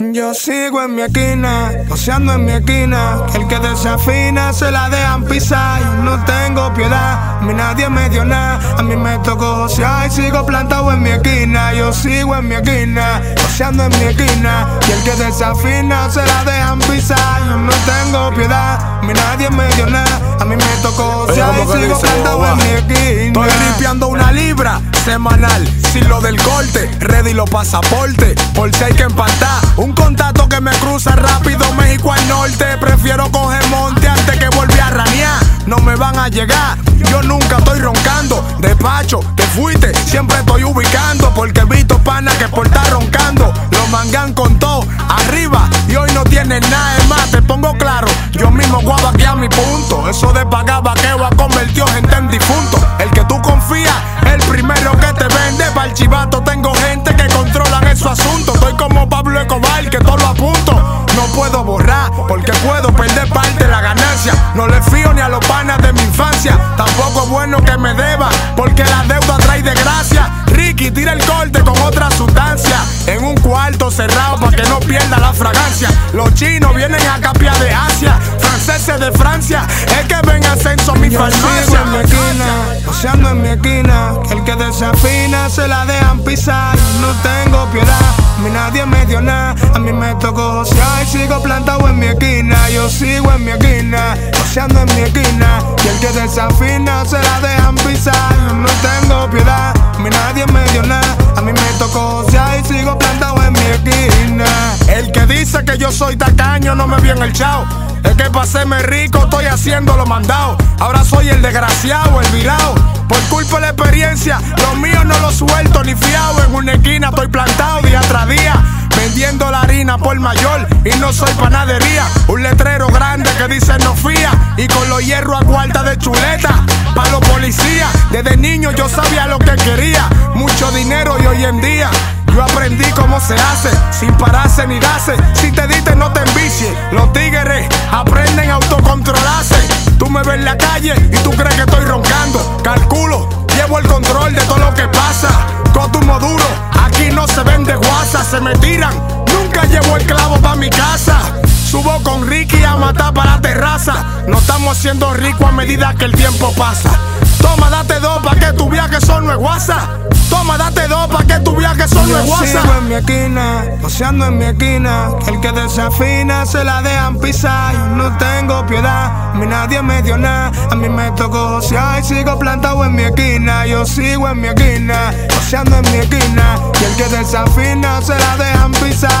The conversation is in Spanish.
Yo sigo en mi esquina, paseando en mi esquina. Que el que desafina se la dejan pisar. Yo no tengo piedad, a mí nadie me dio nada. A mí me tocó josear y sigo plantado en mi esquina. Yo sigo en mi esquina, paseando en mi esquina. Y el que desafina se la dejan pisar. Yo no tengo piedad, a mí nadie me dio nada. A mí me tocó josear y sigo plantado en mi esquina. Estoy limpiando una libra semanal. Sin lo del corte, ready los pasaportes. Por si hay que llegar, yo nunca estoy roncando. Despacho, te fuiste, siempre estoy ubicando. Porque he visto pana que por estar roncando. Los mangan con todo, arriba. Y hoy no tienen nada de más, te pongo claro. Yo mismo guaba aquí a mi punto. Eso de pagar vaqueo ha convertido gente en difunto. El que tú confías, el primero que te vende. Para el chivato tengo gente que controlan esos asuntos. Estoy como Pablo Escobar, que todo lo apunto. No puedo borrar, porque puedo perder parte de la ganancia. No le fío porque la deuda trae desgracia. Ricky tira el corte con otra sustancia. En un cuarto cerrado para que no pierda la fragancia. Los chinos vienen a capiar de Asia. Franceses de Francia, es que ven ascenso mi farmacia. en mi esquina, paseando en mi esquina. Que el que desafina se la dejan pisar. No tengo piedad, a mí nadie me dio nada. A mí me tocó josear y sigo plantado en mi esquina. Yo sigo en mi esquina, que desafina se la dejan pisar. No tengo piedad, mí nadie me dio nada. A mí me tocó josear y sigo plantado en mi esquina. El que dice que yo soy tacaño no me vio en el chao. Es que para hacerme rico estoy haciendo lo mandado. Ahora soy el desgraciado, el virado. Por culpa de la experiencia, los míos no los suelto ni fiado. En una esquina estoy plantado día tras día. Vendiendo la harina por mayor y no soy panadería. Un letrero grande que dice no fía. Y con los hierros a cuarta de chuleta. Pa' los policías, desde niño yo sabía lo que quería. Mucho dinero y hoy en día yo aprendí cómo se hace, sin pararse ni darse. Si te diste, no te envicies. Los tigres aprenden a autocontrolarse. Tú me ves en la calle y tú crees que estoy roncando. Calculo, llevo el control de todo lo que pasa. Cotumo duro, aquí no se vende guasa, se me tiran. Nunca llevo el clavo pa' mi casa. Subo con Ricky a matar para la terraza. No estamos siendo ricos a medida que el tiempo pasa. Toma, date dos pa' que tu viaje solo es guasa. Toma, date dos pa' que tu viaje solo Yo es guasa. sigo en mi esquina, paseando en mi esquina. El que desafina se la dejan pisar. Yo no tengo piedad, a mí nadie me dio nada. A mí me tocó josear y sigo plantado en mi esquina. Yo sigo en mi esquina, paseando en mi esquina. Y el que desafina se la dejan pisar.